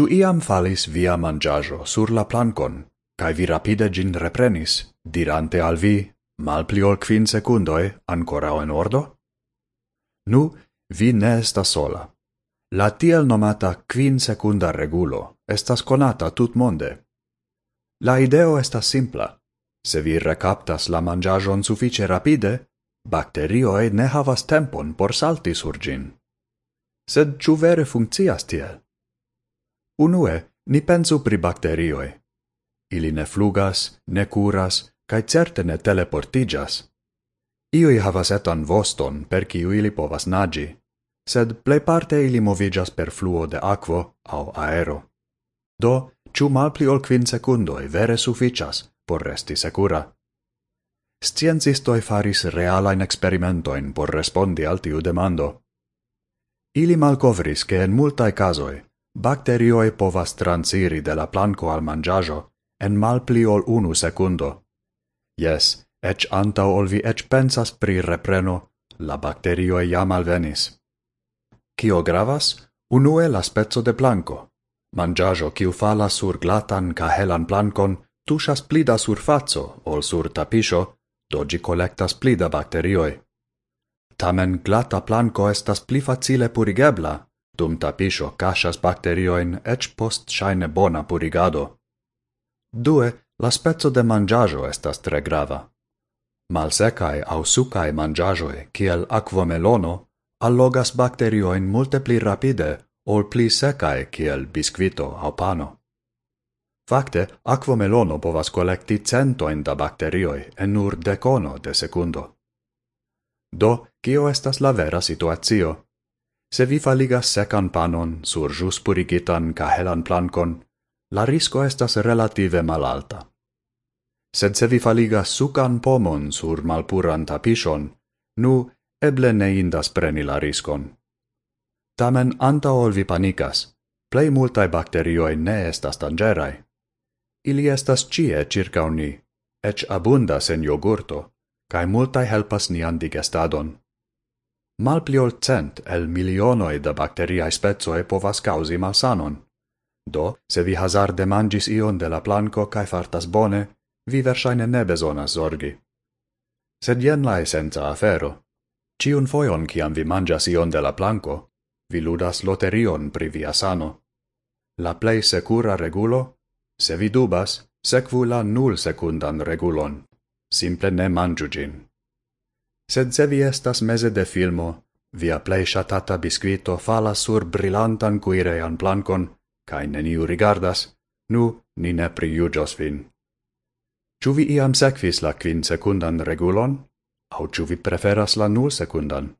Ciu iam falis via mangiajo sur la plancon, cae vi rapide gin reprenis, dirante al vi, mal pli ol quin secundoi, ancora en ordo? Nu, vi ne esta sola. La tiel nomata quin secunda regulo estas conata tut monde. La ideo estas simpla. Se vi recaptas la mangiajon suffice rapide, bacterioe ne havas tempon por salti sur gin. Sed ciu vere funccias tiel? Unue, ni pensu pri bacterioi. Ili ne flugas, ne curas, cae certe ne teleportigas. Iui havas etan voston per ciu ili povas nagi, sed plejparte ili movigas per fluo de aquo au aero. Do, ciu malpli ol quin secundoi vere sufficias por resti secura. Sciencistoi faris realain experimentoin por respondi al tiu demando. Ili malcovris che en multae casoi Bacterioi povas transiri de la planco al mangiajo en malpli ol unu secundo. Yes, ec antau ol vi ec pensas pri repreno, la bacterioi jam alvenis. Cio gravas? Unue la spezzo de planco. Mangiajo kiu falas sur glatan ca helan plancon tuŝas plida sur surfaco ol sur tapisho, dogi collectas plida bacterioi. Tamen glata planko estas pli facile purigebla dum tapisho casas bacterioin ec post shaine bona purigado. Due, la spezzo de mangiajo estas tre grava. Malsecae au sucae mangiajoe, kiel aquamelono, allogas bacterioin multe pli rapide ol pli secae kiel biscuito au pano. Fakte, aquamelono povas collecti centoin da bacterioi en nur decono de secundo. Do, kio estas la vera situatio? Se vi faligas secan panon sur jus purigitan cahelan plancon, la risco estas relative malalta. Sed se vi faligas sucan pomon sur malpuran tapishon, nu eble ne indas preni la riscon. Tamen anta ol vi panicas, plei multae bacterioi ne estas tangerai. Ili estas cie circa ni, ec abundas en jogurto, cae multae helpas nian digestadon. Malpli ol cent el milionoi da bacteriae spezoe povas causi malsanon. Do, se vi hazarde mangis ion de la planco cae fartas bone, vi versaine ne besonas zorgi. Sed jen la essenza afero. Ciun foion ciam vi mangias ion de la planco, vi ludas loterion pri via sano. La plei secura regulo, se vi dubas, secvu la nul secundan regulon. Simple ne mangiugin sed se vi estas mese de filmo, via plei shatata biscuito falas sur brillantan cuirean plancon, cae neniu rigardas, nu ni ne priugios vin. Ču vi iam sekvis la quin secundan regulon, au ču vi preferas la nul secundan?